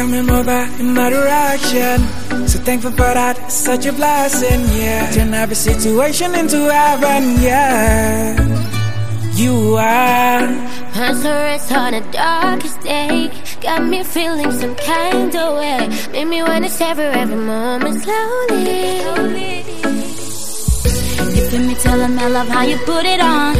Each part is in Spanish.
coming over in my direction. So thankful for that, such a blessing, yeah. Turn every situation into heaven, yeah. You are. Answers on the darkest day Got me feeling some kind of way Made me wanna savor every moment slowly Me, tell them I love how you put it on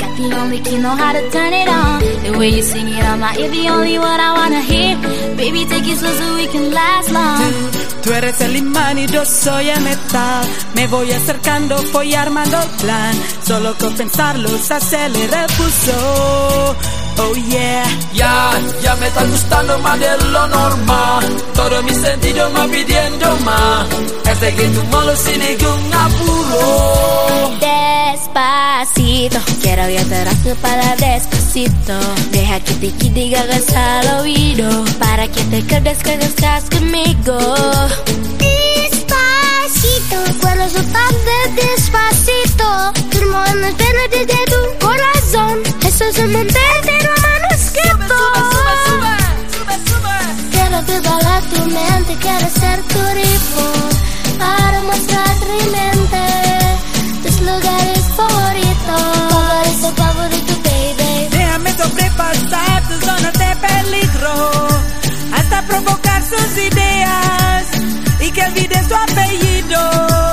Got the only key, know how to turn it on The way you sing it on my ear, the only one I wanna hear Baby, take it slow so we can last long Tú eres el imán y yo soy el metal. Me voy acercando, voy armando el plan. Solo con pensarlo se acelera el pulso. Oh yeah. Ya, ya me está gustando más de lo normal. Todo mi sentido me pidiendo más. Este que tu molo sin ningún apuro. Despacito, quiero atrás para despacito. Deja que te diga al oído. Para que te quedes que estás conmigo. Despacito, cuando soltaste despacito, firmo en las venas de tu corazón. Eso es un entero sus ideas. Y que olvides tu apellido.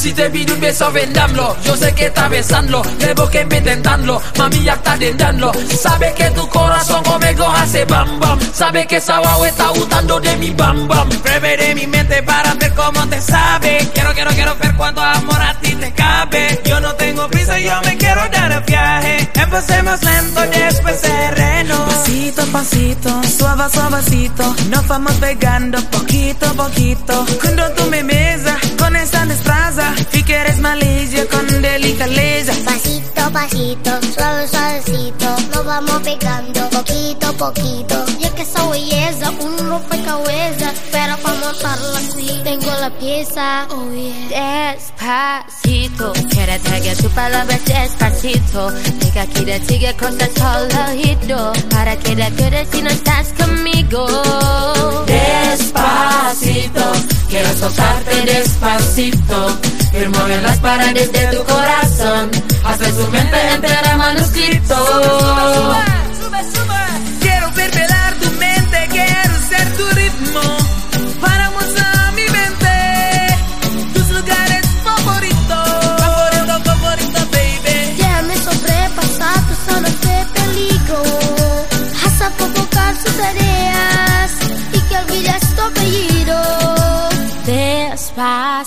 Si te pido un beso, vendámoslo. Yo sé que está besando, debo que me intentarlo. Mami ya está tentando. Sabe que tu corazón conmigo hace bam bam. Sabe que esa guau está gustando de mi bam bam. Preveré mi mente para ver cómo te sabe. Quiero, quiero, quiero ver cuánto amor a ti te cabe. Yo no tengo prisa, yo me quiero dar el viaje. Empecemos lento, sereno. Pasito suave suavecito. Nos vamos pegando poquito a poquito. Cuando tú me besas con esa destreza. Y que eres malicia con delicadeza. Pasito, pasito, suave, suavecito. Nos vamos pegando poquito a poquito. Y es que esa belleza, un rompecabezas. Pero para montarla así, tengo la pieza. Oh yeah. Despacito, quiero traer tu palabra despacito. Diga que te sigue cosas al oído. Para que te quedes si no estás conmigo. Despacito, quiero soltarte despacito. Firmo en las paredes de tu corazón. Hasta su mente entera manuscrito.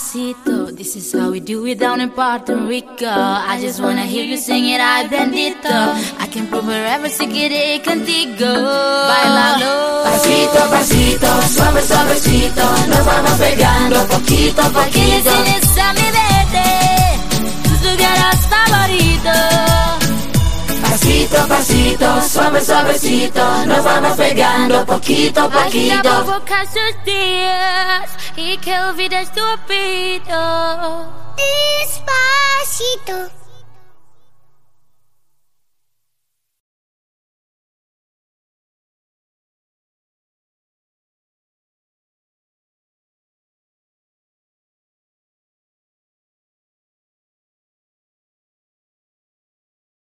Despacito, this is how we do it down in Puerto Rico. I just wanna hear you sing it, ay bendito. I can prove wherever se quiere contigo. Bailalo. Pasito pasito, suave, suavecito. Nos vamos pegando poquito Aquí poquito. tienes a mi bebé, tus lugares favoritos. Pasito pasito, suave, suavecito. Nos vamos pegando poquito poquito. sus días e que eu vidas tupido. Despacito.